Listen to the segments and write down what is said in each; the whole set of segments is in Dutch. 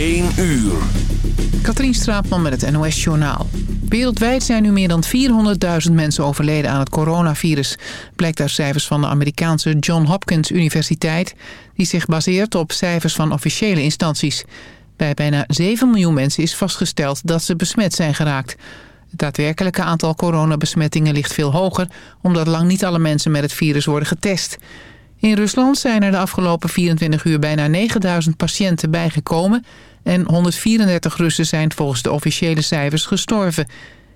1 uur. Katrien Straatman met het NOS Journaal. Wereldwijd zijn nu meer dan 400.000 mensen overleden aan het coronavirus. Blijkt uit cijfers van de Amerikaanse John Hopkins Universiteit... die zich baseert op cijfers van officiële instanties. Bij bijna 7 miljoen mensen is vastgesteld dat ze besmet zijn geraakt. Het daadwerkelijke aantal coronabesmettingen ligt veel hoger... omdat lang niet alle mensen met het virus worden getest... In Rusland zijn er de afgelopen 24 uur bijna 9000 patiënten bijgekomen... en 134 Russen zijn volgens de officiële cijfers gestorven.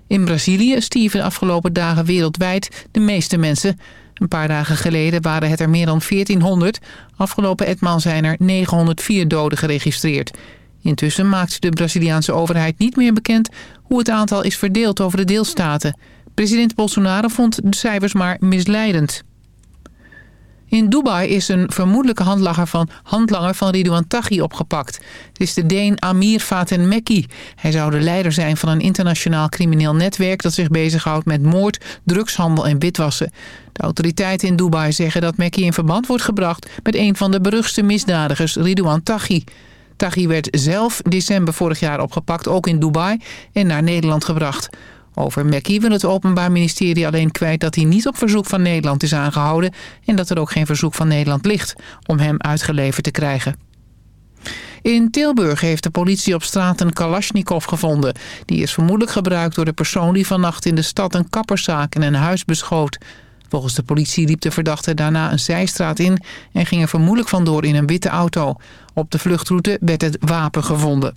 In Brazilië stierven de afgelopen dagen wereldwijd de meeste mensen. Een paar dagen geleden waren het er meer dan 1400. Afgelopen etmaal zijn er 904 doden geregistreerd. Intussen maakt de Braziliaanse overheid niet meer bekend... hoe het aantal is verdeeld over de deelstaten. President Bolsonaro vond de cijfers maar misleidend. In Dubai is een vermoedelijke handlanger van, handlanger van Ridouan Taghi opgepakt. Het is de Deen Amir Faten Mekki. Hij zou de leider zijn van een internationaal crimineel netwerk... dat zich bezighoudt met moord, drugshandel en witwassen. De autoriteiten in Dubai zeggen dat Mekki in verband wordt gebracht... met een van de beruchtste misdadigers, Ridouan Taghi. Taghi werd zelf december vorig jaar opgepakt, ook in Dubai... en naar Nederland gebracht... Over Mekki wil het Openbaar Ministerie alleen kwijt dat hij niet op verzoek van Nederland is aangehouden... en dat er ook geen verzoek van Nederland ligt om hem uitgeleverd te krijgen. In Tilburg heeft de politie op straat een Kalashnikov gevonden. Die is vermoedelijk gebruikt door de persoon die vannacht in de stad een kapperszaak en een huis beschoot. Volgens de politie liep de verdachte daarna een zijstraat in en ging er vermoedelijk vandoor in een witte auto. Op de vluchtroute werd het wapen gevonden.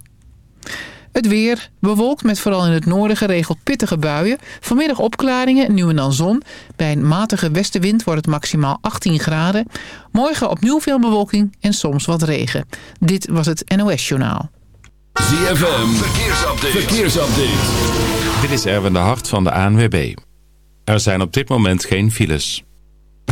Het weer bewolkt met vooral in het noorden geregeld pittige buien. Vanmiddag opklaringen, nu en dan zon. Bij een matige westenwind wordt het maximaal 18 graden. Morgen opnieuw veel bewolking en soms wat regen. Dit was het NOS Journaal. ZFM, verkeersupdate. verkeersupdate. Dit is Erwin de Hart van de ANWB. Er zijn op dit moment geen files.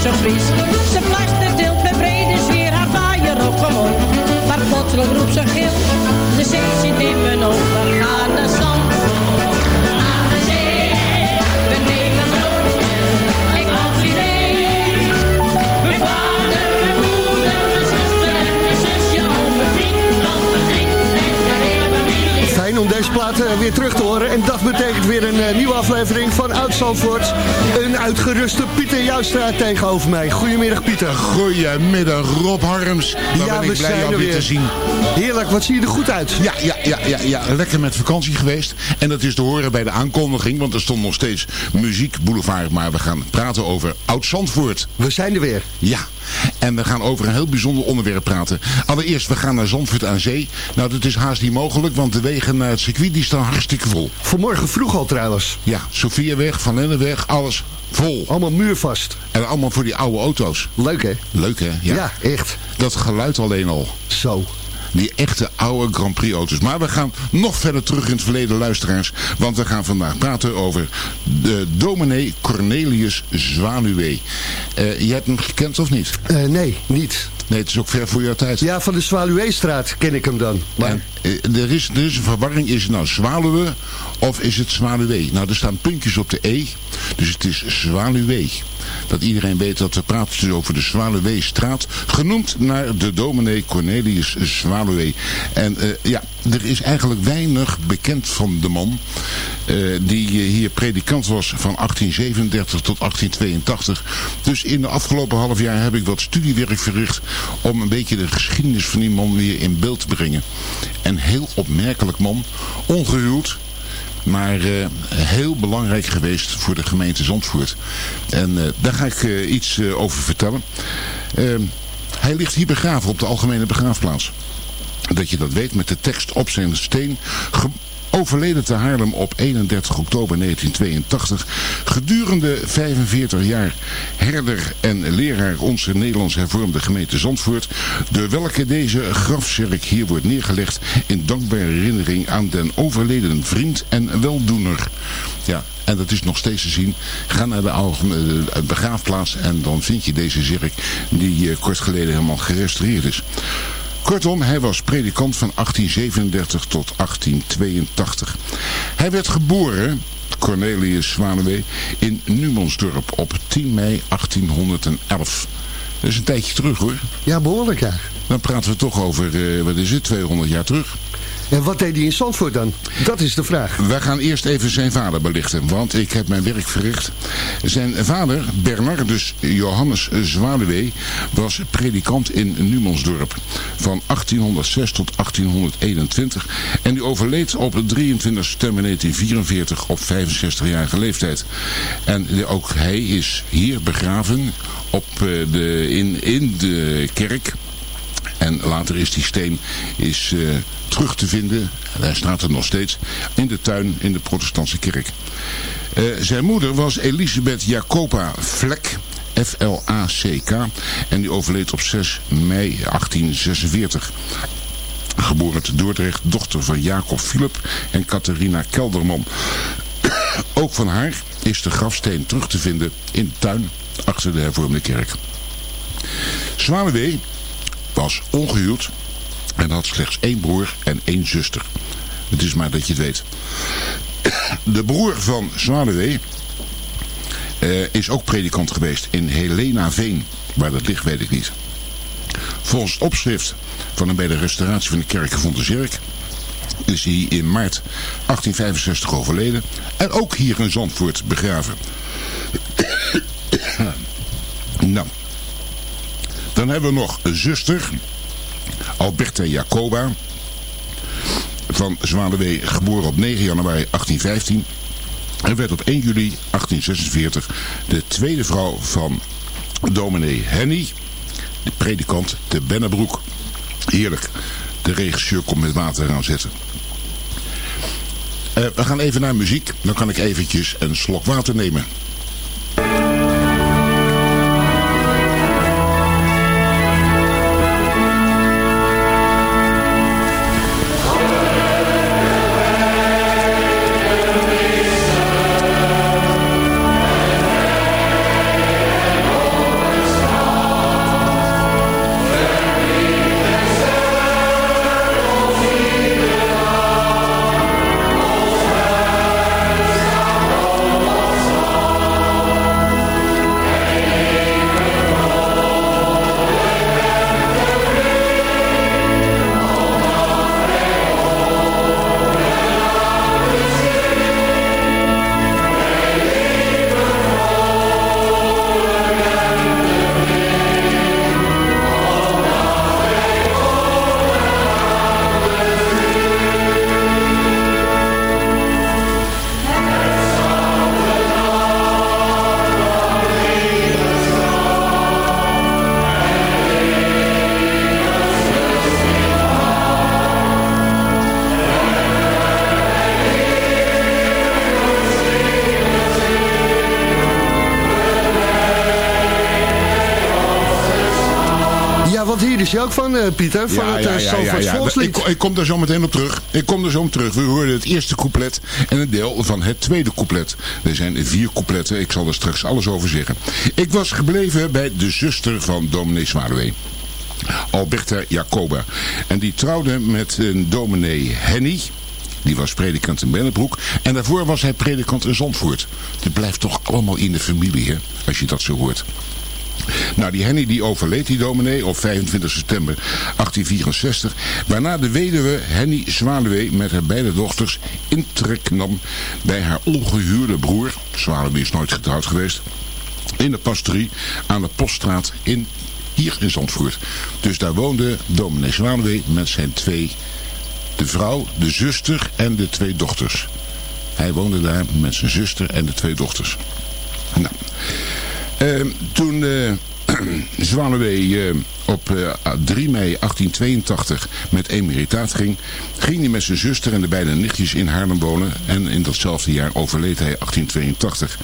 Ze plaster tilt met brede sfeer haar vaaier op gewoon. Maar plotseling roept ze gil, de zee zit in mijn ogen. Gaan zusje. Fijn om deze plaat eh, weer terug te horen. En dat betekent weer een eh, nieuwe aflevering van Oud. Een uitgeruste Pieter Joustra tegenover mij. Goedemiddag Pieter. Goedemiddag Rob Harms. Daar Ja, ben we ik blij zijn jou er weer te zien. Heerlijk, wat zie je er goed uit. Ja, ja, ja, ja, ja, lekker met vakantie geweest. En dat is te horen bij de aankondiging, want er stond nog steeds muziek boulevard. Maar we gaan praten over Oud Zandvoort. We zijn er weer. Ja, en we gaan over een heel bijzonder onderwerp praten. Allereerst, we gaan naar Zandvoort aan zee. Nou, dat is haast niet mogelijk, want de wegen naar het circuit die staan hartstikke vol. Vanmorgen vroeg al trouwens. Ja, Sophiaweg, Van Lenneweg, alles vol. Allemaal muurvast. En allemaal voor die oude auto's. Leuk hè? Leuk hè? Ja, echt. Dat geluid alleen al. Zo. Die echte oude Grand Prix auto's. Maar we gaan nog verder terug in het verleden, luisteraars. Want we gaan vandaag praten over de dominee Cornelius Zwaluwe. Eh je hebt hem gekend of niet? Eh, nee, niet. Nee, het is ook ver voor jouw tijd. Ja, van de Zwaluweestraat ken ik hem dan. Maar En, eh, er, is, er is een verwarring. Is het nou Zwaluwe of is het Zwaluwe? Nou, er staan puntjes op de E. Dus het is Zwaluwe. Dat iedereen weet dat we praten dus over de Zwaluweestraat. Genoemd naar de dominee Cornelius Zwaluwe. En eh, ja, er is eigenlijk weinig bekend van de man. eh, die eh, hier predikant was van 1837 tot 1882. Dus in de afgelopen half jaar heb ik wat studiewerk verricht om een beetje de geschiedenis van die man weer in beeld te brengen. En heel opmerkelijk man, ongehuwd, maar eh, heel belangrijk geweest voor de gemeente Zandvoort. En eh, daar ga ik eh, iets over vertellen. Ehm, hij ligt hier begraven op de algemene begraafplaats. Dat je dat weet met de tekst op zijn steen. Overleden te Haarlem op 31 oktober 1982. Gedurende 45 jaar herder en leraar onze Nederlands hervormde gemeente Zandvoort. Door welke deze grafzerk hier wordt neergelegd in dankbare herinnering aan den overleden vriend en weldoener. Ja, en dat is nog steeds te zien. Ga naar de eh, begraafplaats en dan vind je deze zerk die eh, kort geleden helemaal gerestaureerd is. Kortom, hij was predikant van 1837 tot 1882. Hij werd geboren, Cornelius Zwanewee, in Numansdorp op 10 mei 1811. Dat is een tijdje terug hoor. ja, behoorlijk ja. Dan praten we toch over, eh, wat is het, 200 jaar terug. En wat deed hij in Zandvoort dan? Dat is de vraag. Wij gaan eerst even zijn vader belichten, want ik heb mijn werk verricht. Zijn vader, Bernardus Johannes Zwaluwe, was predikant in Numansdorp van 1806 tot 1821. En die overleed op 23 september 1944 op 65-jarige leeftijd. En ook hij is hier begraven op eh, de, in, in de kerk. En later is die steen is, eh, terug te vinden, en hij staat er nog steeds, in de tuin in de protestantse kerk. Eh, zijn moeder was Elisabeth Jacoba Vlek, F-L-A-C-K, en die overleed op 6 mei 1846. Geboren te Dordrecht, dochter van Jacob Philip en Catharina Kelderman. Ook van haar is de grafsteen terug te vinden in de tuin achter de hervormde kerk. Zwaluwe was ongehuwd en had slechts één broer en één zuster. Het is maar dat je het weet. De broer van Zwaluwe eh, is ook predikant geweest in Helena Veen. Waar dat ligt weet ik niet. Volgens het opschrift van een bij de restauratie van de kerk gevonden zerk is hij in maart 1865 overleden en ook hier in Zandvoort begraven. nou, dan hebben we nog een zuster, Alberta Jacoba, van Zwaluwe, geboren op 9 januari 1815. En werd op 1 juli 1846 de tweede vrouw van dominee Henny, de predikant te Bennebroek. Heerlijk, de regisseur komt met water aan zetten. Eh, we gaan even naar muziek, dan kan ik eventjes een slok water nemen. Ja, is je ook van, eh, Pieter, van het uh, Zandvoort Volkslied. Ik, ik, kom daar zo meteen op terug. Ik kom er zo op terug. We hoorden het eerste couplet en een deel van het tweede couplet. Er zijn vier coupletten. Ik zal er straks alles over zeggen. Ik was gebleven bij de zuster van dominee Zwaluwe. Alberta Jacoba. En die trouwde met een dominee Henny. Die was predikant in Bennebroek. En daarvoor was hij predikant in Zandvoort. Het blijft toch allemaal in de familie, hè? Als je dat zo hoort. Nou, die Henny die overleed, die dominee, op 25 september 1864. Waarna de weduwe Henny Zwaluwe met haar beide dochters intrek nam bij haar ongehuurde broer. Zwaluwe is nooit getrouwd geweest. In de pastorie aan de Poststraat in hier in Zandvoort. Dus daar woonde dominee Zwaluwe met zijn twee, de vrouw, de zuster en de twee dochters. Hij woonde daar met zijn zuster en de twee dochters. Nou, toen uh, Zwaluwe uh, op 3 mei 1882 met emeritaat ging, ging hij met zijn zuster en de beide nichtjes in Haarlem wonen. En in datzelfde jaar overleed hij 1882.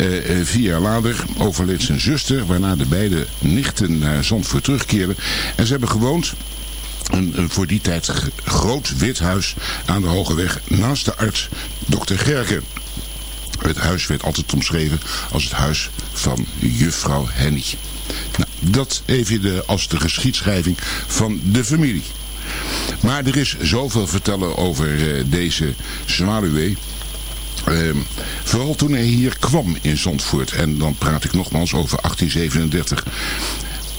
Uh, vier jaar later overleed zijn zuster, waarna de beide nichten naar Zandvoort terugkeerden. En ze hebben gewoond een, een, voor die tijd groot wit huis aan de Hoge Weg naast de arts Dr. Gerken. Het huis werd altijd omschreven als het huis van juffrouw Henny. Nou, dat even de, als de geschiedschrijving van de familie. Maar er is zoveel vertellen over uh, deze Zwaluwe. Uh, vooral toen hij hier kwam in Zandvoort. En dan praat ik nogmaals over 1837.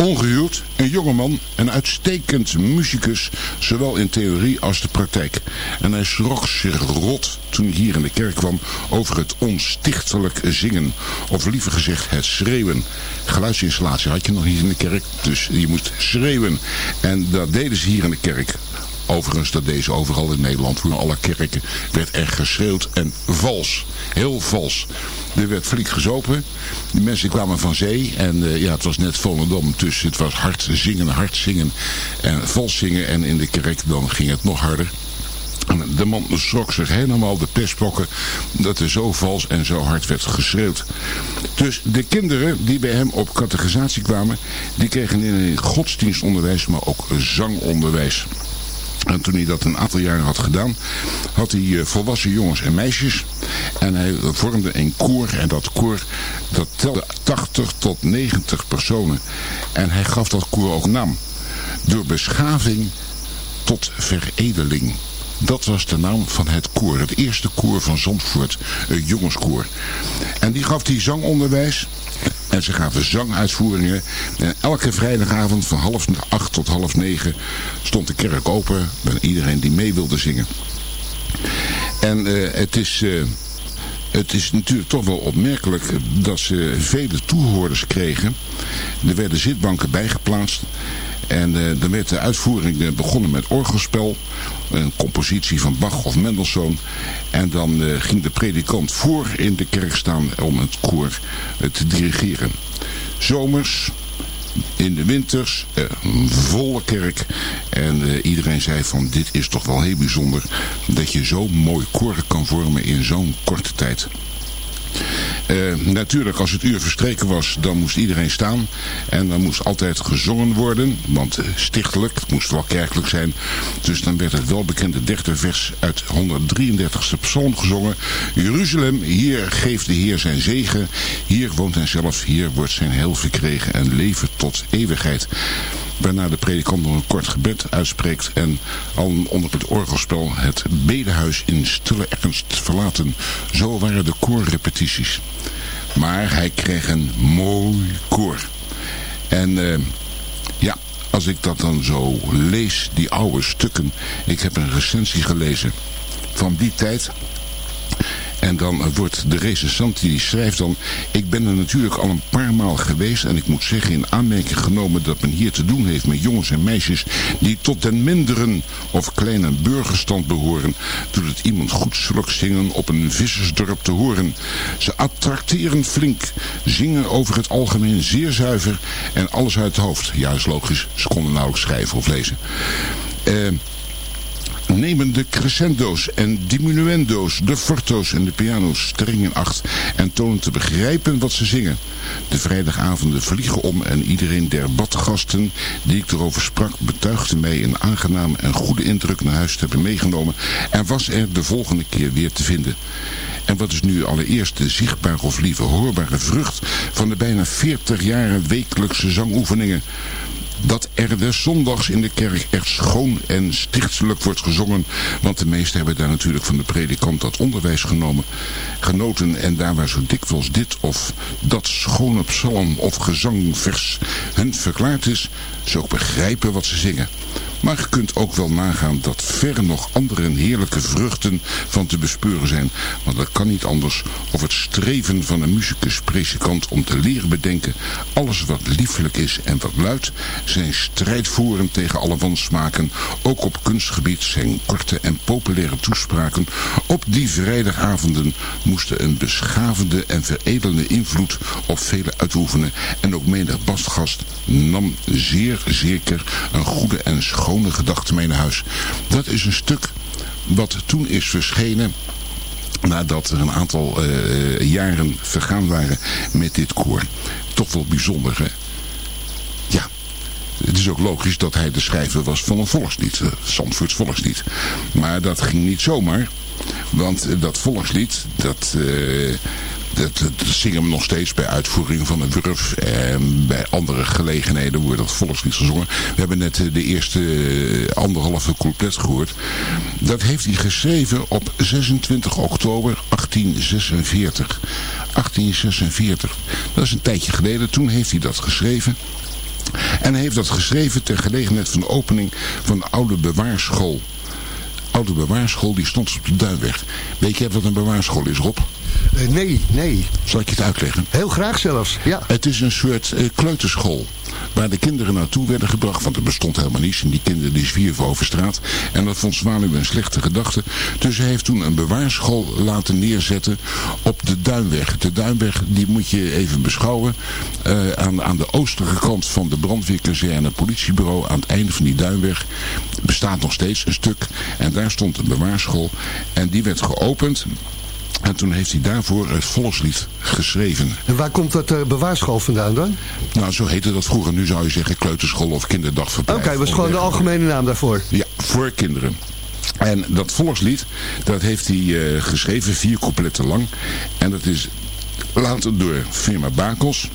Ongehuwd, een jongeman, een uitstekend muzikus, zowel in theorie als de praktijk. En hij schrok zich rot toen hij hier in de kerk kwam over het onstichtelijk zingen. Of liever gezegd het schreeuwen. Geluidsinstallatie had je nog niet in de kerk, dus je moest schreeuwen. En dat deden ze hier in de kerk. Overigens, dat deze overal in Nederland, voor alle kerken, werd er geschreeuwd en vals. Heel vals. Er werd flink gezopen. De mensen kwamen van zee. En uh, ja, het was net Volendam. Dus het was hard zingen, hard zingen. En vals zingen. En in de kerk dan ging het nog harder. De man schrok zich helemaal de pestpokken dat er zo vals en zo hard werd geschreeuwd. Dus de kinderen die bij hem op catechisatie kwamen, die kregen in godsdienstonderwijs, maar ook zangonderwijs. En toen hij dat een aantal jaren had gedaan, had hij volwassen jongens en meisjes. En hij vormde een koor. En dat koor, dat telde 80 tot 90 personen. En hij gaf dat koor ook naam. Door beschaving tot veredeling. Dat was de naam van het koor. Het eerste koor van Zandvoort. Het jongenskoor. En die gaf die zangonderwijs. En ze gaven zanguitvoeringen. En elke vrijdagavond van half acht tot half negen stond de kerk open. Bij iedereen die mee wilde zingen. En uh, het is... Uh, het is natuurlijk toch wel opmerkelijk dat ze vele toehoorders kregen. Er werden zitbanken bijgeplaatst. En uh, dan werd de uitvoering begonnen met orgelspel. Een compositie van Bach of Mendelssohn. En dan uh, ging de predikant voor in de kerk staan om het koor te dirigeren. Zomers, in de winters, een volle kerk. En iedereen zei van dit is toch wel heel bijzonder dat je zo mooi koren kan vormen in zo'n korte tijd. Uh, natuurlijk, als het uur verstreken was, dan moest iedereen staan. En dan moest altijd gezongen worden. Want uh, stichtelijk, het moest wel kerkelijk zijn. Dus dan werd het welbekende derde vers uit 133ste psalm gezongen. Jeruzalem, hier geeft de Heer zijn zegen. Hier woont hij zelf, hier wordt zijn heil verkregen en leven tot eeuwigheid. Waarna de predikant nog een kort gebed uitspreekt en al onder het orgelspel het bedehuis in stille ernst verlaten. Zo waren de koorrepetities. Maar hij kreeg een mooi koor. En uh, ja, als ik dat dan zo lees, die oude stukken. Ik heb een recensie gelezen van die tijd. En dan wordt de recensent die schrijft dan... Ik ben er natuurlijk al een paar maal geweest... en ik moet zeggen in aanmerking genomen dat men hier te doen heeft met jongens en meisjes... die tot den minderen of kleine burgerstand behoren... doet het iemand goed zulks zingen op een vissersdorp te horen. Ze attracteren flink, zingen over het algemeen zeer zuiver... en alles uit het hoofd. Ja, is logisch, ze konden nauwelijks schrijven of lezen. Eh... nemen de crescendo's en diminuendo's, de forto's en de piano's streng in acht en tonen te begrijpen wat ze zingen. De vrijdagavonden vliegen om en iedereen der badgasten die ik erover sprak betuigde mij een aangenaam en goede indruk naar huis te hebben meegenomen en was er de volgende keer weer te vinden. En wat is nu allereerst de zichtbare of liever hoorbare vrucht van de bijna 40 jaren wekelijkse zangoefeningen? Dat er des zondags in de kerk echt schoon en stichtelijk wordt gezongen. Want de meesten hebben daar natuurlijk van de predikant dat onderwijs genomen, genoten. En daar waar zo dikwijls dit of dat schone psalm of gezangvers hun verklaard is, ze ook begrijpen wat ze zingen. Maar je kunt ook wel nagaan dat verre nog andere heerlijke vruchten van te bespeuren zijn. Want dat kan niet anders of het streven van een muzikus-predikant om te leren bedenken alles wat liefelijk is en wat luidt, zijn strijd voeren tegen alle wansmaken, ook op kunstgebied zijn korte en populaire toespraken op die vrijdagavonden moesten een beschavende en veredelende invloed op velen uitoefenen en ook menig bastgast nam zeer zeker een goede en schone gedachte mee naar huis. Dat is een stuk wat toen is verschenen nadat er een aantal eh, jaren vergaan waren met dit koor. Toch wel bijzonder, hè? Het is ook logisch dat hij de schrijver was van een volkslied, uh, Zandvoorts volkslied. Maar dat ging niet zomaar, want uh, dat volkslied, dat... Uh, dat, zingen we nog steeds bij uitvoering van een Wurf. En bij andere gelegenheden wordt dat volkslied gezongen. We hebben net de eerste anderhalve couplet gehoord. Dat heeft hij geschreven op 26 oktober 1846. 1846. Dat is een tijdje geleden. Toen heeft hij dat geschreven. En hij heeft dat geschreven ter gelegenheid van de opening van de oude bewaarschool. Oude bewaarschool die stond op de Duinweg. Weet je wat een bewaarschool is, Rob? Uh, nee, nee. Zal ik je het uitleggen? Heel graag zelfs, ja. Het is een soort uh, kleuterschool. Waar de kinderen naartoe werden gebracht. Want er bestond helemaal niets. En die kinderen die zwierven over straat. En dat vond Zwaluw een slechte gedachte. Dus hij heeft toen een bewaarschool laten neerzetten op de Duinweg. De Duinweg die moet je even beschouwen. Uh, aan, aan de oostelijke kant van de brandweerkazerne het politiebureau. Aan het einde van die Duinweg. Bestaat nog steeds een stuk. En daar stond een bewaarschool. En die werd geopend. En toen heeft hij daarvoor het volkslied geschreven. En waar komt dat uh, bewaarschool vandaan dan? Nou, zo heette dat vroeger. Nu zou je zeggen kleuterschool of kinderdagverblijf. Oké, okay, was gewoon de algemene naam daarvoor? Ja, voor kinderen. En dat volkslied, dat heeft hij uh, geschreven, vier coupletten lang. En dat is later door firma Bakels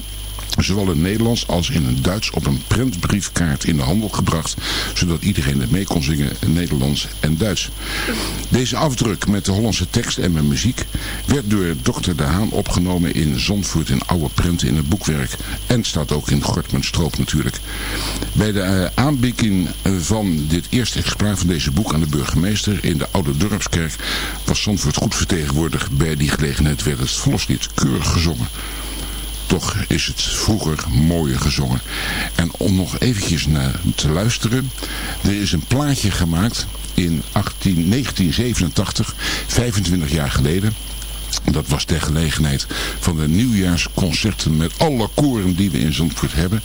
zowel in Nederlands als in het Duits op een prentbriefkaart in de handel gebracht, zodat iedereen het mee kon zingen in Nederlands en Duits. Deze afdruk met de Hollandse tekst en met muziek werd door Dr. De Haan opgenomen in Zandvoort in oude prenten in het boekwerk en staat ook in Gortman Stroop natuurlijk. Bij de uh, aanbieding van dit eerste exemplaar van deze boek aan de burgemeester in de oude dorpskerk was Zandvoort goed vertegenwoordigd. Bij die gelegenheid werd het volkslied keurig gezongen toch is het vroeger mooier gezongen. En om nog eventjes naar te luisteren. Er is een plaatje gemaakt in 18, 1987, 25 jaar geleden. Dat was ter gelegenheid van de nieuwjaarsconcerten met alle koren die we in Zandvoort hebben.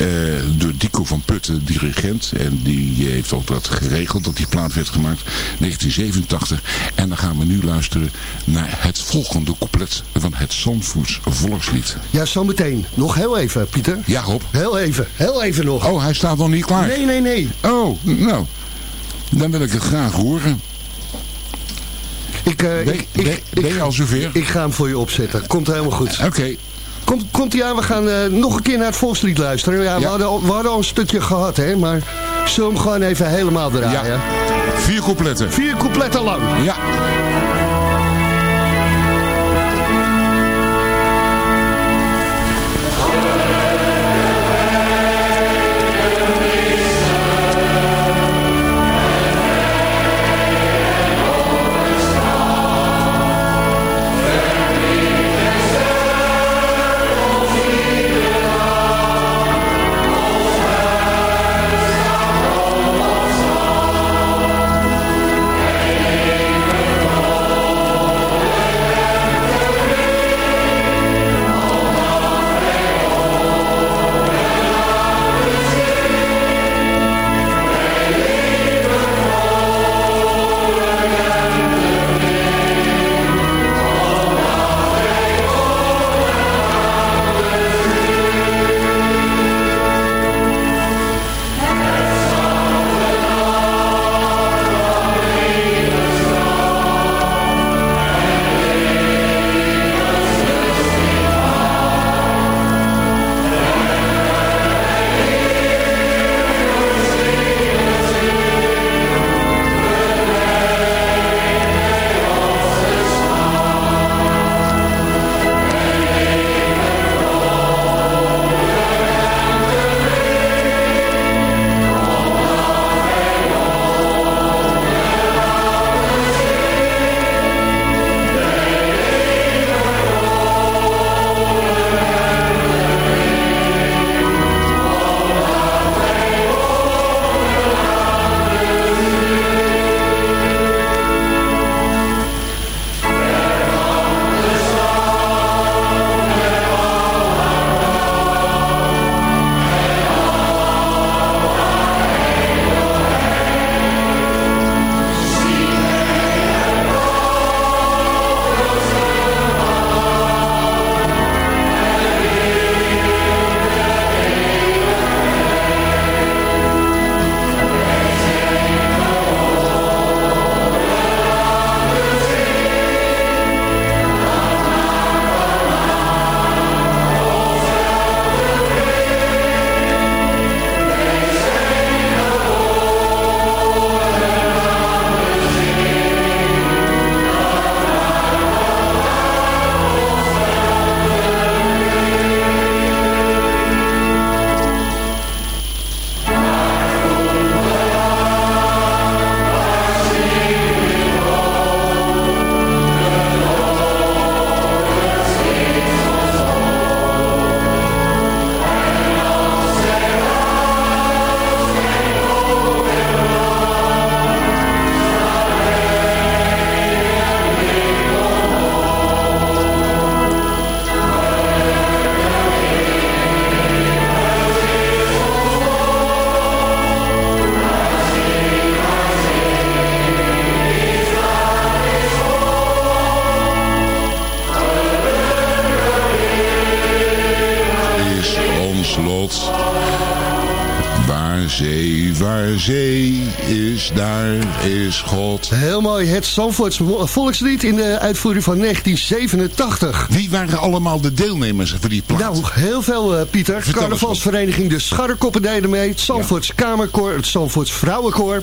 Uh, door Dico van Putten, dirigent. En die heeft ook dat geregeld dat die plaat werd gemaakt. 1987. En dan gaan we nu luisteren naar het volgende couplet van het Zandvoorts volkslied. Ja, zometeen. Nog heel even, Pieter. Ja, Rob. Heel even. Heel even nog. Oh, hij staat nog niet klaar. Nee, nee, nee. Oh, nou. Dan wil ik het graag horen. Ik, uh, ben, ik, ben, ik, je al zover? Ik ga hem voor je opzetten. Komt helemaal goed. Oké. Okay. Komt, komt hij aan, we gaan uh, nog een keer naar het volkslied luisteren. Ja, ja. We, hadden, we hadden al een stukje gehad, hè, maar zullen we hem gewoon even helemaal draaien? Ja. Vier coupletten. Vier coupletten lang. Ja. Het Zandvoorts volkslied in de uitvoering van 1987. Wie waren allemaal de deelnemers voor die plaat? Nou, heel veel, eh, Pieter. Vertel Carnavalsvereniging De Scharrekoppen deden mee. Het Zandvoorts Kamerkoor, het Zandvoorts Vrouwenkoor.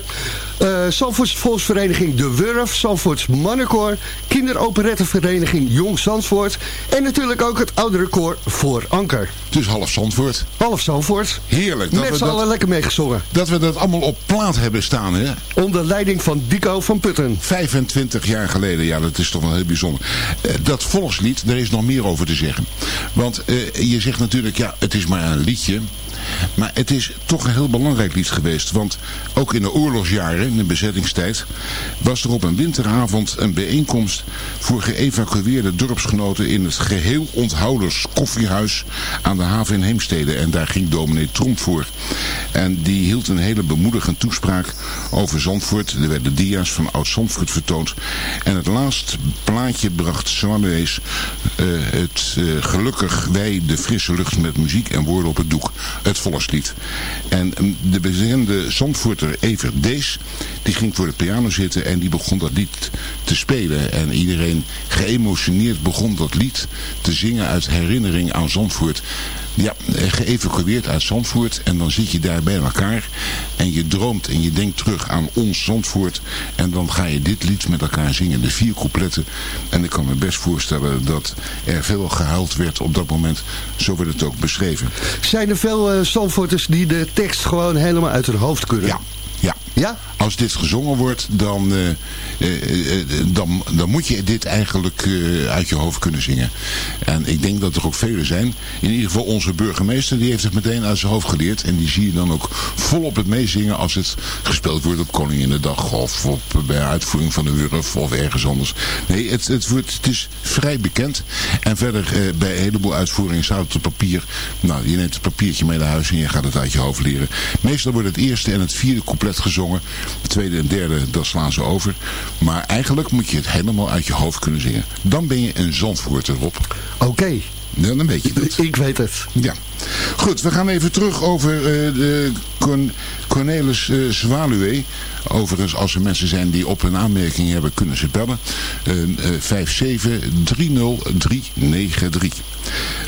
Zandvoorts Volksvereniging De Wurf. Zandvoorts Mannenkoor. Kinderoperettenvereniging Jong Zandvoort. En natuurlijk ook het oudere koor Voor Anker. Dus half Zandvoort. Half Zandvoort. Heerlijk. dat Met we z'n allen lekker meegezongen. Dat we dat allemaal op plaat hebben staan, hè? Onder leiding van Dico van Putten. 25 jaar geleden, ja, dat is toch wel heel bijzonder. Eh, dat volkslied, daar is nog meer over te zeggen. Want eh, je zegt natuurlijk, ja, het is maar een liedje. Maar het is toch een heel belangrijk lied geweest. Want ook in de oorlogsjaren, in de bezettingstijd... was er op een winteravond een bijeenkomst... voor geëvacueerde dorpsgenoten... in het geheel onthouders koffiehuis aan de haven in Heemstede. En daar ging dominee Tromp voor. En die hield een hele bemoedigende toespraak over Zandvoort. Er werden dia's van Oud-Zandvoort vertoond. En het laatste plaatje bracht Swanewees eh, het eh, gelukkig wij de frisse lucht met muziek en woorden op het doek. Het volkslied. En mm, de bekende Zandvoorter Evert Dees, die ging voor de piano zitten en die begon dat lied te spelen. En iedereen geëmotioneerd begon dat lied te zingen uit herinnering aan Zandvoort. Ja, eh, geëvacueerd uit Zandvoort en dan zit je daar bij elkaar en je droomt en je denkt terug aan ons Zandvoort en dan ga je dit lied met elkaar zingen, de vier coupletten. En ik kan me best voorstellen dat er veel gehuild werd op dat moment, zo werd het ook beschreven. Zijn er veel eh Zandvoorters die de tekst gewoon helemaal uit hun hoofd kunnen? Ja. Ja. Ja? Als dit gezongen wordt, dan, eh, eh, eh, dan, dan moet je dit eigenlijk uit je hoofd kunnen zingen. En ik denk dat er ook velen zijn. In ieder geval onze burgemeester, die heeft het meteen uit zijn hoofd geleerd. En die zie je dan ook volop het meezingen als het gespeeld wordt op Koninginnedag. Of op, bij uitvoering van de Wurf of ergens anders. Nee, het, het, wordt, het is vrij bekend. En verder bij een heleboel uitvoeringen staat het op papier. Nou, je neemt het papiertje mee naar huis en je gaat het uit je hoofd leren. Meestal wordt het eerste en het vierde couplet gezongen. Het tweede en derde, dat slaan ze over. Maar eigenlijk moet je het helemaal uit je hoofd kunnen zingen. Dan ben je een Zandvoorter, Rob. Oké. Ja, dan weet je het. Ik weet het. Ja. Goed, we gaan even terug over eh, de Corn- Cornelis eh Zwaluwe. Overigens, als er mensen zijn die op een aanmerking hebben, kunnen ze bellen. Eh eh 5730393.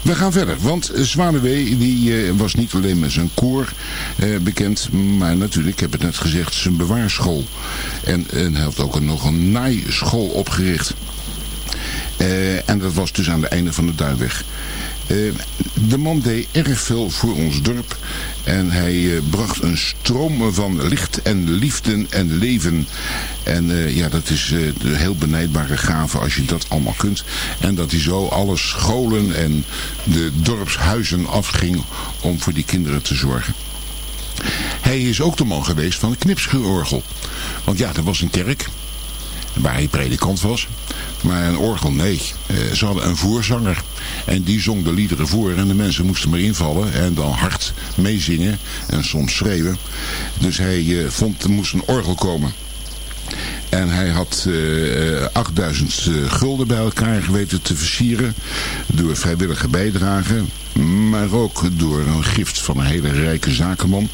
We gaan verder, want Zwaluwe die, was niet alleen met zijn koor bekend, maar natuurlijk, ik heb het net gezegd, zijn bewaarschool. En, en hij had ook nog een naaischool opgericht. Eh, en dat was dus aan het einde van de Duinweg. Eh, de man deed erg veel voor ons dorp. En hij eh, bracht een stroom van licht en liefde en leven. En ja, dat is de heel benijdbare gave als je dat allemaal kunt. En dat hij zo alle scholen en de dorpshuizen afging om voor die kinderen te zorgen. Hij is ook de man geweest van het knipschuurorgel. Want ja, er was een kerk waar hij predikant was. Maar een orgel, nee. Eh, ze hadden een voorzanger. En die zong de liederen voor. En de mensen moesten maar invallen. En dan hard meezingen. En soms schreeuwen. Dus hij eh, vond, er moest een orgel komen. En hij had eh, 8000 eh, gulden bij elkaar weten te versieren. Door vrijwillige bijdragen. Maar ook door een gift van een hele rijke zakenman.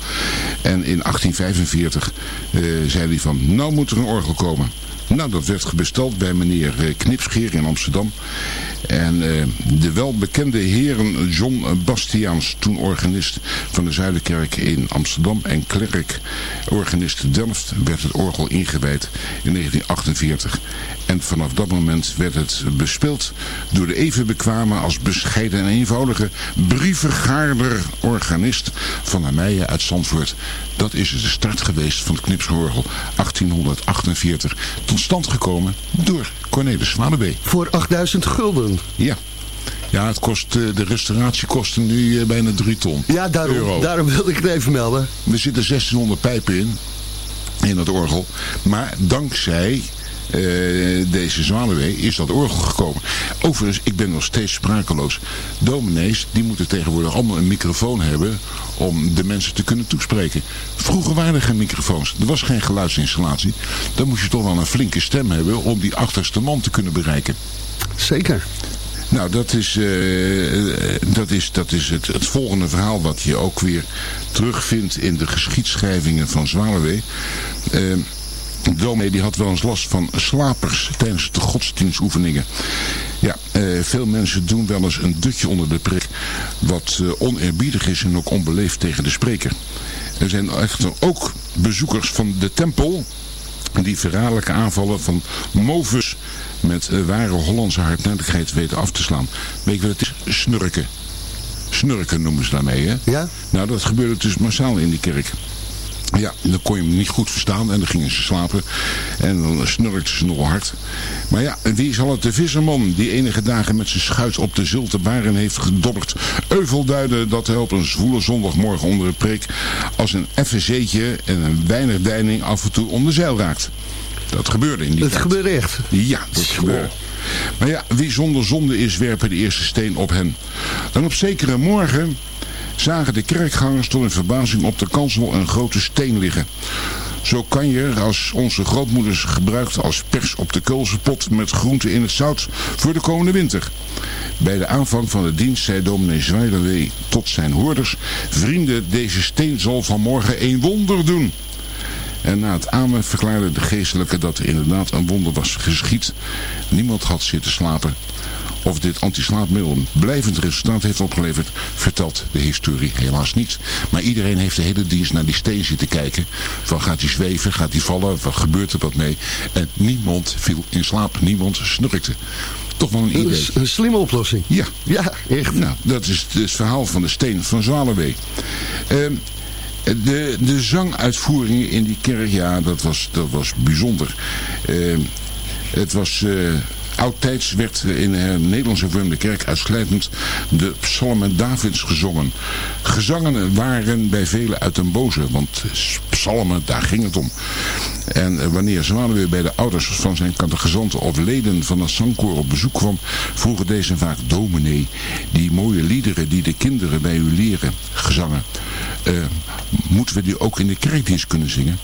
En in 1845 eh, zei hij van, nou moet er een orgel komen. Nou, dat werd besteld bij meneer eh, Knipscheer in Amsterdam. En eh, de welbekende heren John Bastiaans, toen organist van de Zuiderkerk in Amsterdam... en Klerk, organist Delft, werd het orgel ingewijd in 1948. En vanaf dat moment werd het bespeeld door de even bekwame als bescheiden en eenvoudige brievengaarder organist van Hermeijen uit Zandvoort. Dat is de start geweest van het Knipsgeorgel 1848. Tot stand gekomen door Cornelis Zwanebee. Voor 8000 gulden. Ja. Ja, het kost, eh, de restauratie kostte nu eh, bijna 3 ton. Ja, daarom, Euro. daarom wilde ik het even melden. Er zitten 1600 pijpen in, in dat orgel. Maar dankzij eh, deze Zwanewee is dat orgel gekomen. Overigens, ik ben nog steeds sprakeloos. Dominees, die moeten tegenwoordig allemaal een microfoon hebben om de mensen te kunnen toespreken. Vroeger waren er geen microfoons. Er was geen geluidsinstallatie. Dan moest je toch wel een flinke stem hebben om die achterste man te kunnen bereiken. Zeker. Nou, dat is, eh, dat is, dat is het, het volgende verhaal wat je ook weer terugvindt in de geschiedschrijvingen van Zwaluwe. Eh, de dominee die had wel eens last van slapers tijdens de godsdienstoefeningen. Ja, eh, veel mensen doen wel eens een dutje onder de prik. Wat eh, oneerbiedig is en ook onbeleefd tegen de spreker. Er zijn echter ook bezoekers van de tempel die verraderlijke aanvallen van Movus met eh, ware Hollandse hardnekkigheid weten af te slaan. Weet je wat het is? Snurken. Snurken noemen ze daarmee, hè? Ja? Nou, dat gebeurde dus massaal in die kerk. Ja, dan kon je hem niet goed verstaan en dan gingen ze slapen. En dan snurkten ze nogal hard. Maar ja, wie zal het de visserman die enige dagen met zijn schuit op de zilte baren heeft gedobberd. Euvel duiden dat hij op een zwoele zondagmorgen onder een preek als een effen zeetje en een weinig deining af en toe onder zeil raakt. Dat gebeurde in die Dat tijd. gebeurde echt. Ja, dat gebeurde. Maar ja, wie zonder zonde is, werpen de eerste steen op hen. Dan op zekere morgen zagen de kerkgangers tot hun verbazing op de kansel een grote steen liggen. Zo kan je als onze grootmoeders gebruikten als pers op de keulsepot met groenten in het zout voor de komende winter. Bij de aanvang van de dienst zei dominee Zwijderwee tot zijn hoorders, vrienden, deze steen zal vanmorgen een wonder doen. En na het amen verklaarde de geestelijke dat er inderdaad een wonder was geschied. Niemand had zitten slapen. Of dit antislaapmiddel een blijvend resultaat heeft opgeleverd, vertelt de historie helaas niet. Maar iedereen heeft de hele dienst naar die steen zitten kijken. Van gaat hij zweven, gaat hij vallen, wat gebeurt er wat mee? En niemand viel in slaap, niemand snurkte. Toch wel een idee. een slimme oplossing. Ja. Ja, echt. Nou, dat is het verhaal van de steen van Zwaluwee. Ehm, de, de zanguitvoeringen in die kerk, ja, dat was, dat was bijzonder. Ehm, het was... eh Oudtijds werd in de Nederlandse hervormde kerk uitsluitend de psalmen Davids gezongen. Gezangen waren bij velen uit den boze, want psalmen, daar ging het om. En eh, wanneer Zwaluwe bij de ouders van zijn catechizanten of leden van het zangkoor op bezoek kwam, vroegen deze vaak dominee, die mooie liederen die de kinderen bij u leren, gezangen, eh, moeten we die ook in de kerkdienst kunnen zingen?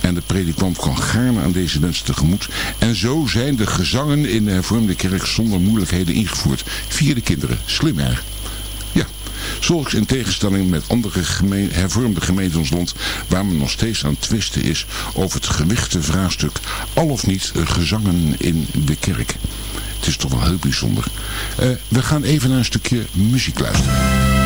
En de predikant kwam gaarne aan deze wens tegemoet. En zo zijn de gezangen in de hervormde kerk zonder moeilijkheden ingevoerd. Via de kinderen. Slim. Zulks in tegenstelling met andere hervormde gemeenten ons land, waar men nog steeds aan twisten is over het gewichtige vraagstuk, al of niet gezangen in de kerk. Het is toch wel heel bijzonder. Eh, we gaan even naar een stukje muziek luisteren.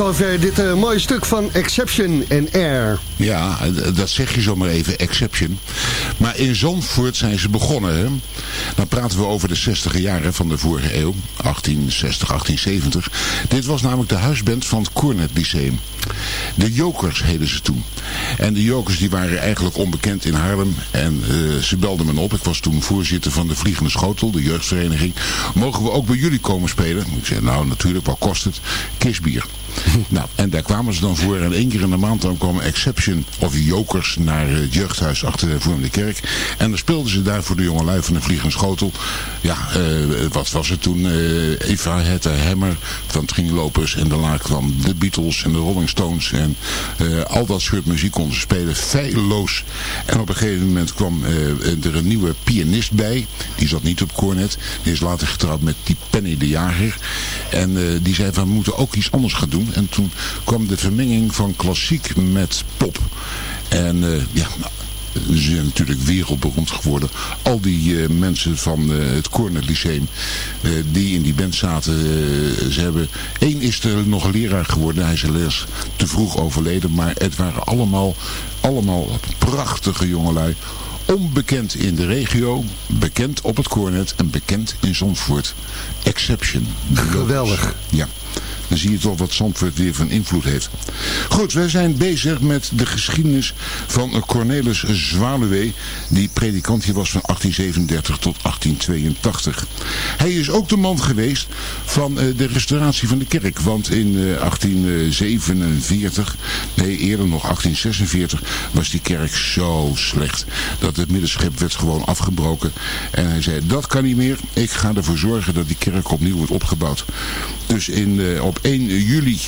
Zover dit eh, mooie stuk van Exception en Air. Ja, dat zeg je zomaar even, exception. Maar in Zandvoort zijn ze begonnen. Hè? Dan praten we over de 60 jaren van de vorige eeuw. 1860, 1870. Dit was namelijk de huisband van het Cornet Lyceum. De Jokers heden ze toen. En de Jokers die waren eigenlijk onbekend in Haarlem. En eh, ze belden me op. Ik was toen voorzitter van de Vliegende Schotel, de jeugdvereniging. Mogen we ook bij jullie komen spelen? Ik zei, nou natuurlijk, wat kost het? Kistbier. nou, en daar kwamen ze dan voor. En één keer in de maand dan kwam Exception of Jokers naar het jeugdhuis achter de Vormde Kerk. En dan speelden ze daar voor de jongelui van de Vliegende Schotel. Ja, eh, wat was het toen? Eh, Eva Hette Hammer van Trini Lopez. En daarna kwam de Beatles en de Rolling Stones. En eh, al dat soort muziek konden ze spelen. Feilloos. En op een gegeven moment kwam eh, er een nieuwe pianist bij. Die zat niet op cornet. Die is later getrouwd met die Penny de Jager. En eh, die zei van we moeten ook iets anders gaan doen. En toen kwam de vermenging van klassiek met pop. En eh, ja, nou, ze zijn natuurlijk wereldberoemd geworden. Al die eh, mensen van eh, het Cornet Lyceum die in die band zaten. ze hebben, één is er nog leraar geworden. Hij is helaas te vroeg overleden. Maar het waren allemaal, allemaal prachtige jongelui. Onbekend in de regio, bekend op het Cornet en bekend in Zandvoort. Exception. Geweldig. Ja. Dan zie je toch wat Zandvoort weer van invloed heeft. Goed, wij zijn bezig met de geschiedenis van Cornelis Zwaluwe. Die predikant hier was van 1837 tot 1882. Hij is ook de man geweest van eh, de restauratie van de kerk. Want in eh, 1847, nee eerder nog 1846, was die kerk zo slecht. Dat het middenschip werd gewoon afgebroken. En hij zei, dat kan niet meer. Ik ga ervoor zorgen dat die kerk opnieuw wordt opgebouwd. Dus in, eh, op 1 juli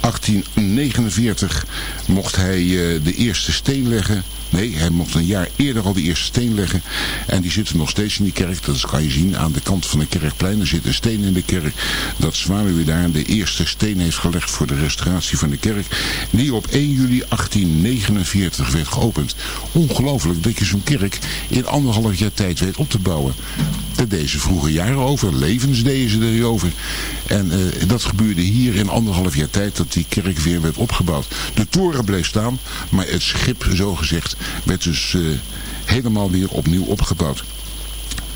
1849 mocht hij eh, de eerste steen leggen. Nee, hij mocht een jaar eerder al de eerste steen leggen. En die zitten nog steeds in die kerk. Dat kan je zien aan de kant van de kerkplein. Er zit een steen in de kerk. Dat Zwaluwe daar de eerste steen heeft gelegd voor de restauratie van de kerk. Die op 1 juli 1849 werd geopend. Ongelooflijk dat je zo'n kerk in anderhalf jaar tijd weet op te bouwen. Daar deden ze vroeger jaren over. Levens deden ze erover. En eh, dat gebeurde hier in anderhalf jaar tijd dat die kerk weer werd opgebouwd. De toren bleef staan, maar het schip, zogezegd, werd dus eh, helemaal weer opnieuw opgebouwd.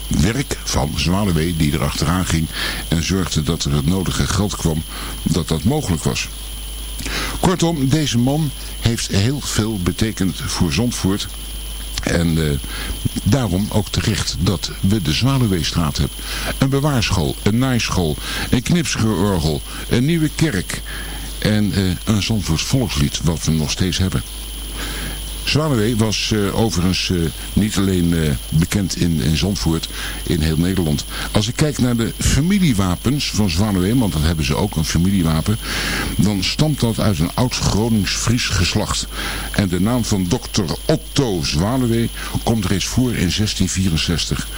Werk van Zwaluwe die erachteraan ging en zorgde dat er het nodige geld kwam dat dat mogelijk was. Kortom, deze man heeft heel veel betekend voor Zandvoort. En eh, daarom ook terecht dat we de Zwaluweestraat hebben. Een bewaarschool, een naaischool, een knipsgeorgel, een nieuwe kerk en eh, een Zandvoorts wat we nog steeds hebben. Zwaluwe was eh, overigens eh, niet alleen eh, bekend in, in Zandvoort, in heel Nederland. Als ik kijk naar de familiewapens van Zwaluwe, want dat hebben ze ook, een familiewapen, dan stamt dat uit een oud-Gronings-Fries geslacht. En de naam van dokter Otto Zwaluwe komt reeds voor in 1664.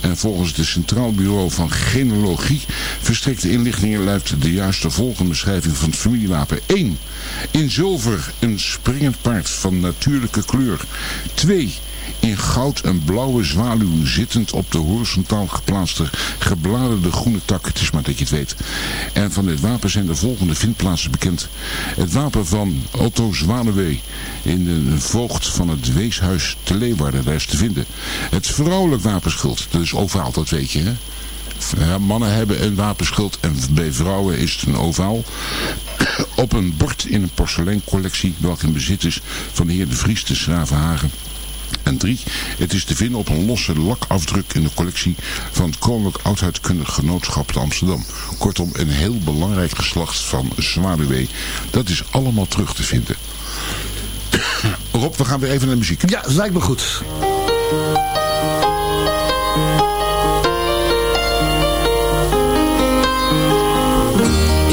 En volgens het Centraal Bureau van Genealogie verstrikte inlichtingen luidt de juiste volgende beschrijving van het familiewapen. 1. In zilver een springend paard van natuurlijke kleur. 2. In goud een blauwe zwaluw zittend op de horizontaal geplaatste gebladerde groene tak. Het is maar dat je het weet. En van dit wapen zijn de volgende vindplaatsen bekend. Het wapen van Otto Zwaluwe in de voogd van het weeshuis te Leeuwarden. Daar is te vinden. Het vrouwelijk wapenschild. Dat is ovaal, dat weet je hè. Mannen hebben een wapenschild en bij vrouwen is het een ovaal. Op een bord in een porseleincollectie welke in bezit is van de heer De Vries te Schravenhagen. En drie, het is te vinden op een losse lakafdruk in de collectie van het Koninklijk Oudheidkundig Genootschap te Amsterdam. Kortom, een heel belangrijk geslacht van Zwaluwe. Dat is allemaal terug te vinden. Rob, we gaan weer even naar de muziek. Ja, lijkt me goed.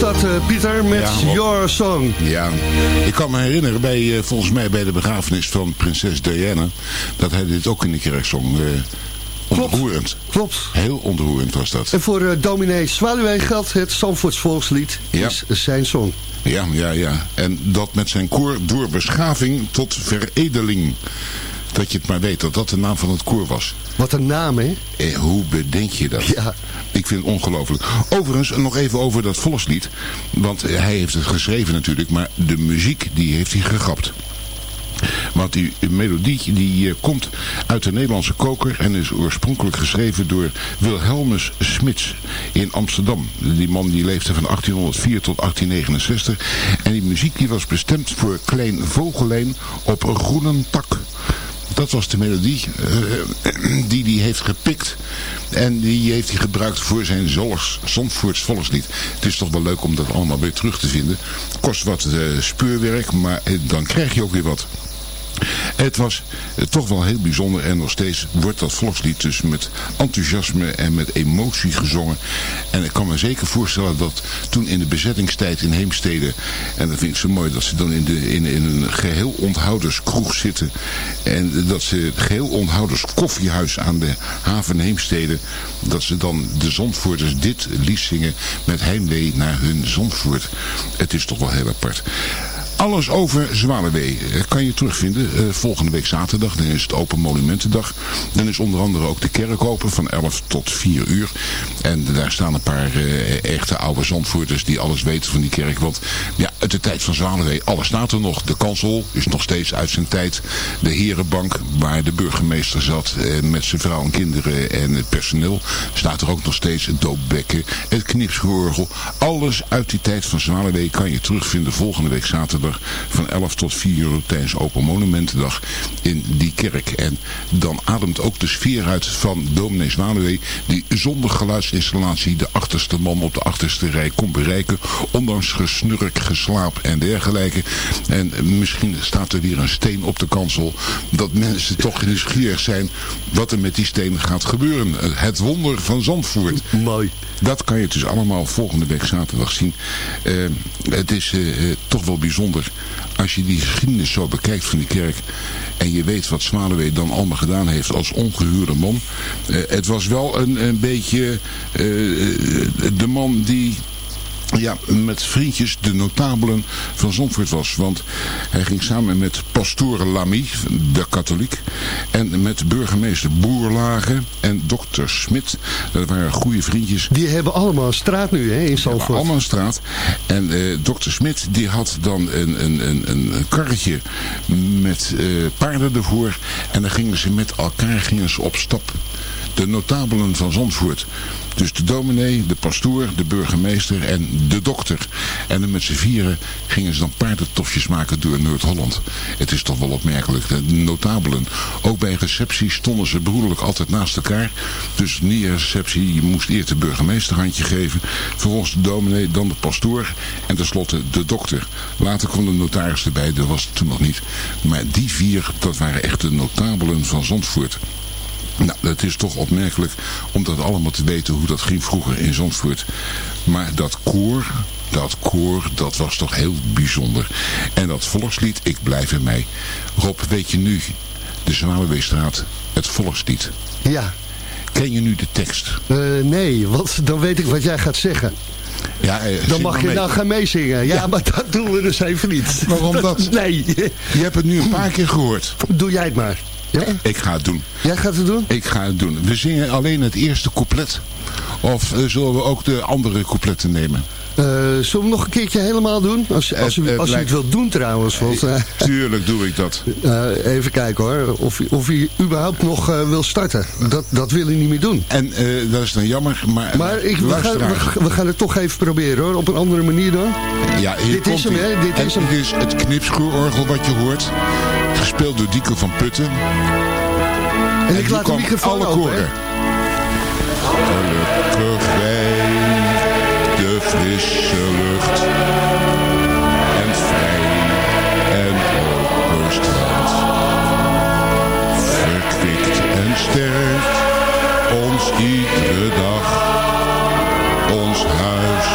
was dat, eh, Pieter, met Ja, Your Song. Ja, ik kan me herinneren, bij, eh, volgens mij bij de begrafenis van prinses Diana, dat hij dit ook in de kerk zong. eh, ontroerend. Klopt. Heel ontroerend was dat. En voor dominee Zwaluwe geldt het Zandvoorts volkslied. Ja. Is zijn song. Ja, ja, ja. En dat met zijn koor door beschaving tot veredeling. Dat je het maar weet dat dat de naam van het koor was. Wat een naam, hè? Eh, hoe bedenk je dat? Ja. Ik vind het ongelooflijk. Overigens, nog even over dat volkslied. Want eh, hij heeft het geschreven natuurlijk, maar de muziek die heeft hij gegrapt. Want die melodie die eh, komt uit de Nederlandse koker en is oorspronkelijk geschreven door Wilhelmus Smits in Amsterdam. Die man die leefde van 1804 tot 1869. En die muziek die was bestemd voor Klein Vogelijn op een groene tak. Dat was de melodie eh, die hij heeft gepikt. En die heeft hij gebruikt voor zijn Zolfs, Zandvoorts volkslied. Het is toch wel leuk om dat allemaal weer terug te vinden. Kost wat eh, speurwerk, maar eh, dan krijg je ook weer wat. Het was eh, toch wel heel bijzonder en nog steeds wordt dat volkslied dus met enthousiasme en met emotie gezongen. En ik kan me zeker voorstellen dat toen in de bezettingstijd in Heemstede, en dat vind ik zo mooi dat ze dan in, de, in, in een geheel onthouders kroeg zitten en dat ze het geheel onthouders koffiehuis aan de haven Heemstede, dat ze dan de Zandvoorters dit lied zingen met heimwee naar hun Zandvoort. Het is toch wel heel apart. Alles over Zwanenwee eh, kan je terugvinden eh, volgende week zaterdag. Dan is het Open Monumentendag. Dan is onder andere ook de kerk open van 11 tot 4 uur. En daar staan een paar eh, echte oude zandvoerders die alles weten van die kerk. Want ja, uit de tijd van Zwanenwee, alles staat er nog. De kansel is nog steeds uit zijn tijd. De herenbank waar de burgemeester zat met zijn vrouw en kinderen en het personeel. Staat er ook nog steeds het doopbekken, het knipsgeorgel. Alles uit die tijd van Zwanenwee kan je terugvinden volgende week zaterdag van 11 tot 4 uur tijdens Open Monumentendag in die kerk. En dan ademt ook de sfeer uit van dominee Zwanenwee die zonder geluidsinstallatie de achterste man op de achterste rij kon bereiken. Ondanks gesnurk, geslaap en dergelijke. En misschien staat er weer een steen op de kansel dat mensen toch nieuwsgierig zijn wat er met die steen gaat gebeuren. Het wonder van Zandvoort. Mooi. Dat kan je dus allemaal volgende week zaterdag zien. Eh, het is eh, toch wel bijzonder als je die geschiedenis zo bekijkt van die kerk. En je weet wat Zwanenwee dan allemaal gedaan heeft als ongehuurde man. Eh, het was wel een, een beetje de man die ja, met vriendjes de notabelen van Zandvoort was. Want hij ging samen met pastoor Lamy, de katholiek, en met burgemeester Boerlage en dokter Smit. Dat waren goede vriendjes. Die hebben allemaal een straat nu hè, in Zandvoort. allemaal een straat. En uh, dokter Smit die had dan een, een, een, een karretje met uh, paarden ervoor. En dan gingen ze met elkaar gingen ze op stap. De notabelen van Zandvoort. Dus de dominee, de pastoor, de burgemeester en de dokter. En met z'n vieren gingen ze dan paardentofjes maken door Noord-Holland. Het is toch wel opmerkelijk. De notabelen. Ook bij receptie stonden ze broederlijk altijd naast elkaar. Dus niet een receptie. Je moest eerst de burgemeester handje geven. Vervolgens de dominee, dan de pastoor. En tenslotte de dokter. Later kwam de notaris erbij. Dat was het toen nog niet. Maar die vier, dat waren echt de notabelen van Zandvoort. Nou, het is toch opmerkelijk om dat allemaal te weten hoe dat ging vroeger in Zandvoort. Maar dat koor, dat koor, dat was toch heel bijzonder. En dat volkslied, ik blijf in mij. Rob, weet je nu, de Zwaluweestraat, het volkslied? Ja. Ken je nu de tekst? Uh, nee, want dan weet ik wat jij gaat zeggen. Ja, eh, dan mag je nou gaan meezingen. Ja, ja, maar dat doen we dus even niet. Waarom dat? nee. Je hebt het nu een paar keer gehoord. Doe jij het maar. Ja? Ik ga het doen. Jij gaat het doen? Ik ga het doen. We zingen alleen het eerste couplet. Of uh, zullen we ook de andere coupletten nemen? Uh, zullen we nog een keertje helemaal doen? Als, als, u, als u het wilt doen trouwens. Want, uh, Tuurlijk doe ik dat. Uh, even kijken hoor. Of, of u überhaupt nog wil starten. Dat, dat wil u niet meer doen. En dat is dan jammer. Maar, maar ik, we, gaan, we, we, gaan het toch even proberen hoor. Op een andere manier dan. Ja, hier dit is hem hè. Dit en is hem. Is het knipschuurorgel wat je hoort. Gespeeld door Dieke van Putten. En, en ik laat de microfoon alle open. Gelukkig wij de frisse lucht en vrij en open strand. Verkwikt en sterkt ons iedere dag. Ons huis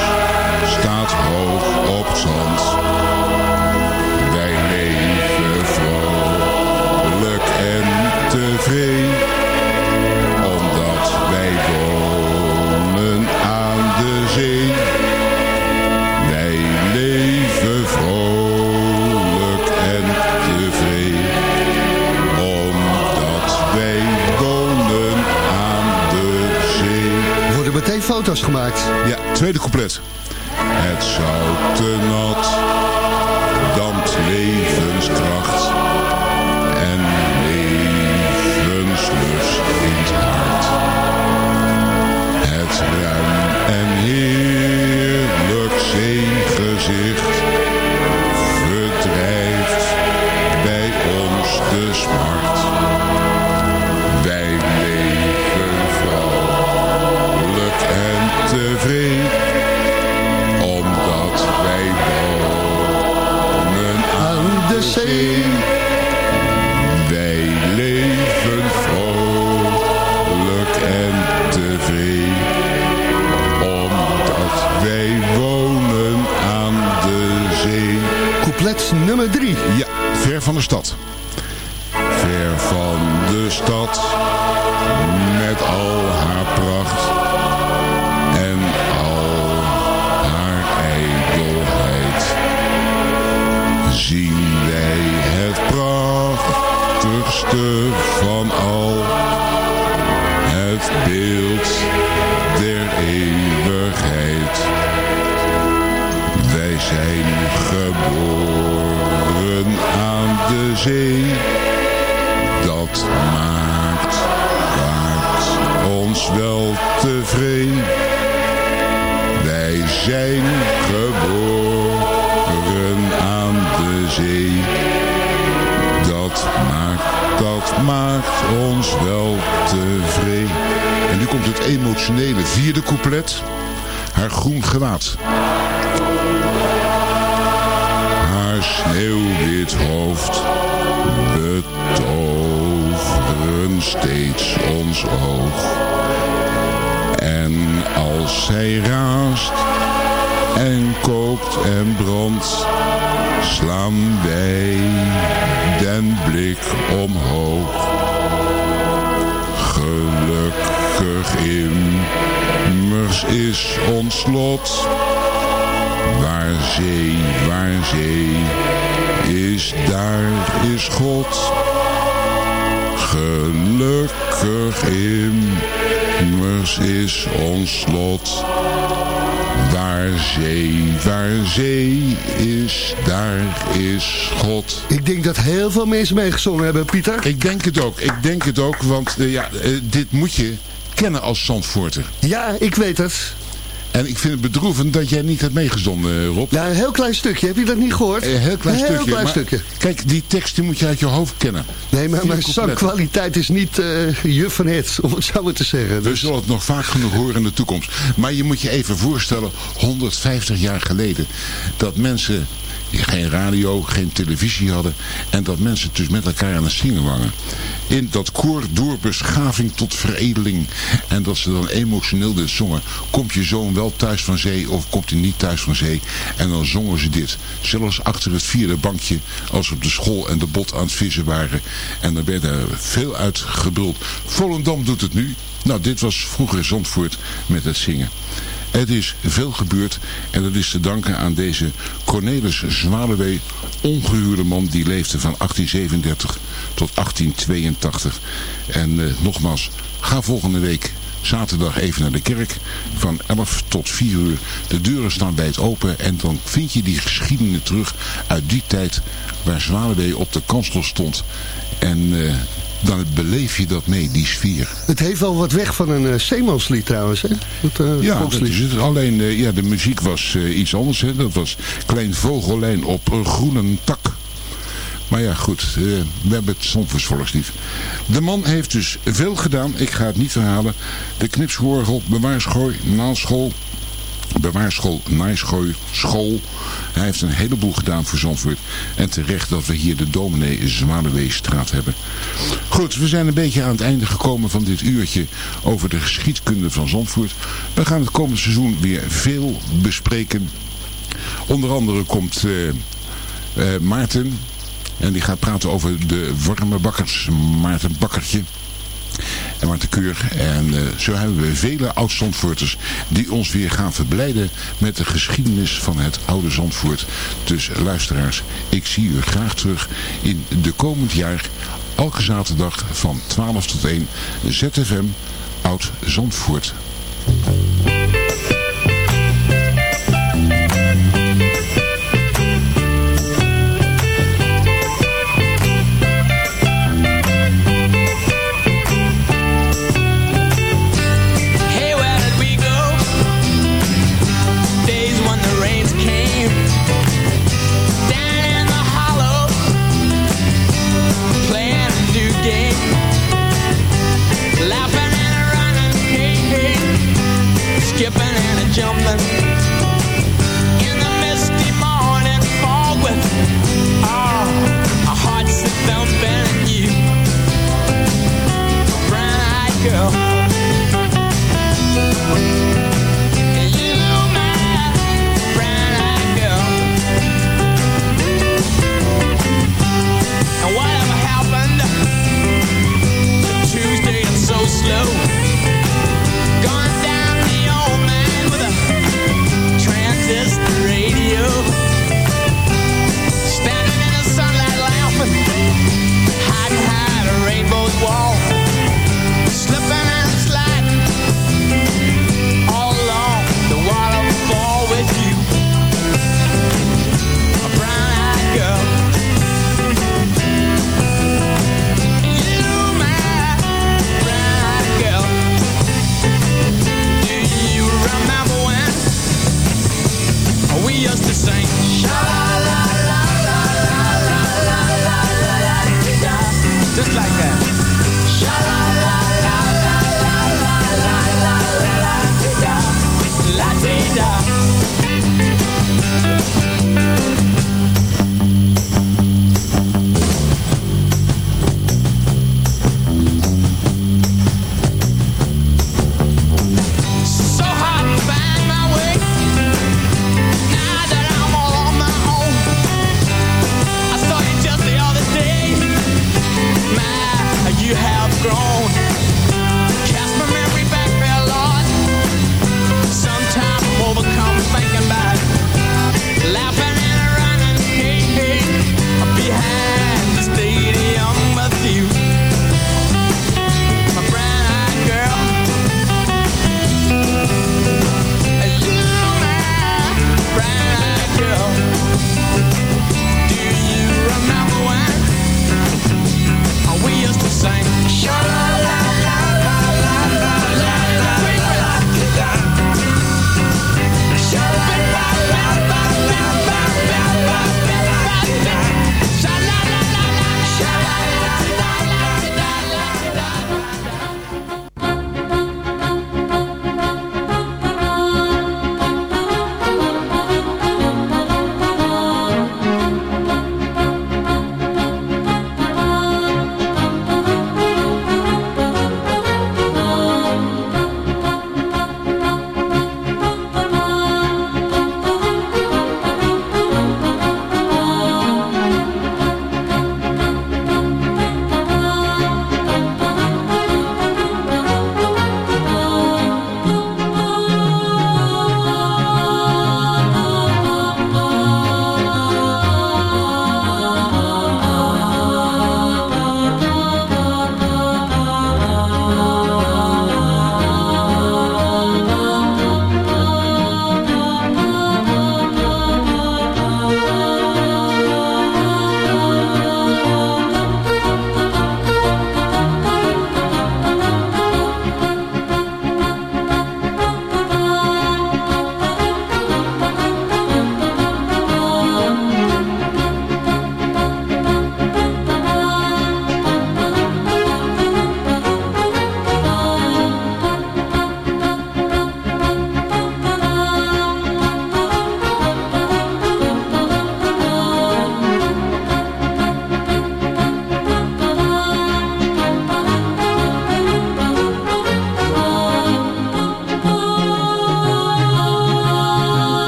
staat hoog op zand. Gemaakt. Ja, tweede couplet. Het zout Haar groen gewaad. Haar sneeuwwit hoofd betoveren steeds ons oog. En als zij raast en kookt en brandt, slaan wij den blik omhoog. Gelukkig immers is ons lot, waar zee, waar zee is, daar is God. Gelukkig immers is ons lot. Waar zee, waar zee is, daar is God. Ik denk dat heel veel mensen meegezongen hebben, Pieter. Ik denk het ook, ik denk het ook, want eh, ja, eh, dit moet je kennen als Zandvoorter. Ja, ik weet het. En ik vind het bedroevend dat jij niet hebt meegezongen, eh, Rob. Ja, een heel klein stukje. Heb je dat niet gehoord? Een heel klein Een stukje. klein maar stukje. Kijk, die tekst die moet je uit je hoofd kennen. Nee, maar mijn zangkwaliteit is niet eh juf van het, om het zo maar te zeggen. We Dus, zullen het nog vaak genoeg horen in de toekomst. Maar je moet je even voorstellen, 150 jaar geleden, dat mensen die geen radio, geen televisie hadden. En dat mensen dus met elkaar aan het zingen waren. In dat koor door beschaving tot veredeling. En dat ze dan emotioneel dit zongen. Komt je zoon wel thuis van zee of komt hij niet thuis van zee? En dan zongen ze dit. Zelfs achter het vierde bankje als op de school en de bot aan het vissen waren. En dan werd er veel uit gebruld. Volendam doet het nu. Nou, dit was vroeger Zandvoort met het zingen. Het is veel gebeurd en dat is te danken aan deze Cornelis Zwaluwe, ongehuurde man die leefde van 1837 tot 1882. En eh, nogmaals, ga volgende week zaterdag even naar de kerk van 11 tot 4 uur. De deuren staan wijd open en dan vind je die geschiedenis terug uit die tijd waar Zwaluwe op de kansel stond. En eh, dan beleef je dat mee, die sfeer. het heeft wel wat weg van een uh, zeemanslied trouwens, hè? Eh, Ja, dat volkslied. is het. Alleen eh, ja, de muziek was iets anders. Hè. Dat was Klein Vogelijn op een groene tak. Maar ja, goed. we hebben het Zandvoorts volkslied. De man heeft dus veel gedaan. Ik ga het niet verhalen. De knipsgeorgel, bewaarschooi, naalschool. Bewaarschool, naaischooi, school. Hij heeft een heleboel gedaan voor Zandvoort. En terecht dat we hier de dominee Zwaneweestraat hebben. Goed, we zijn een beetje aan het einde gekomen van dit uurtje over de geschiedkunde van Zandvoort. We gaan het komende seizoen weer veel bespreken. Onder andere komt eh, Maarten. En die gaat praten over de warme bakkers. Maarten Bakkertje. En Maarten Keur. En eh, zo hebben we vele oud-Zandvoorters die ons weer gaan verblijden met de geschiedenis van het oude Zandvoort. Dus luisteraars, ik zie u graag terug in de komend jaar. Elke zaterdag van 12 tot 1 ZFM Oud Zandvoort.